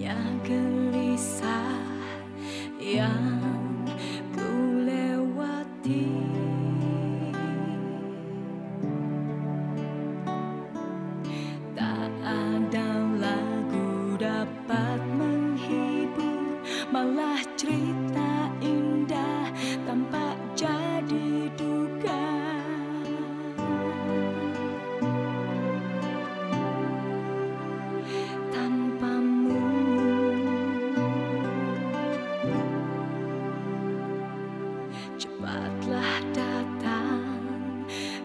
yang gelisah yang ku lewati tak ada lagu dapat menghibur malah cerita indah tanpa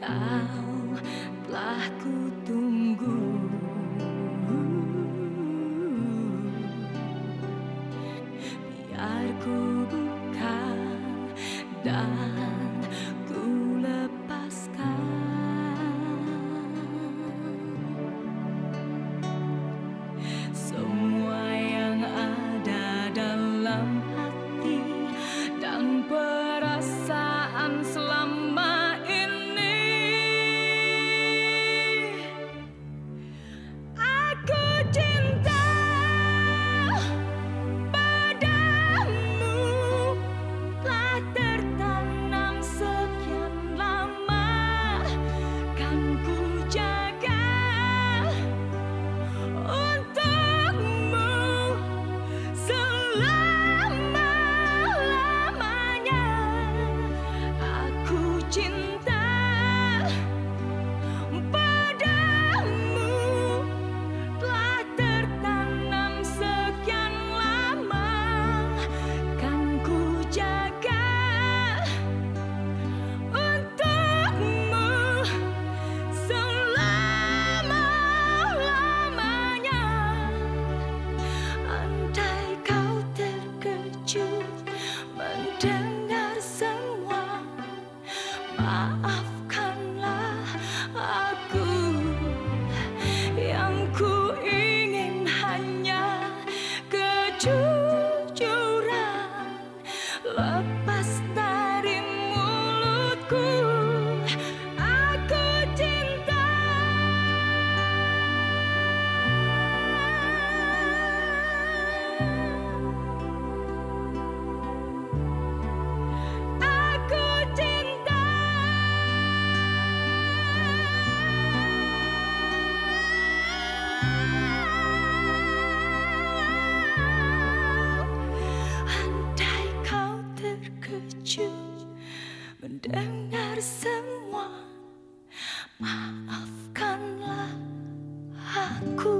kau telah kutu Andai kau terkejut mendengar semua Maafkanlah aku.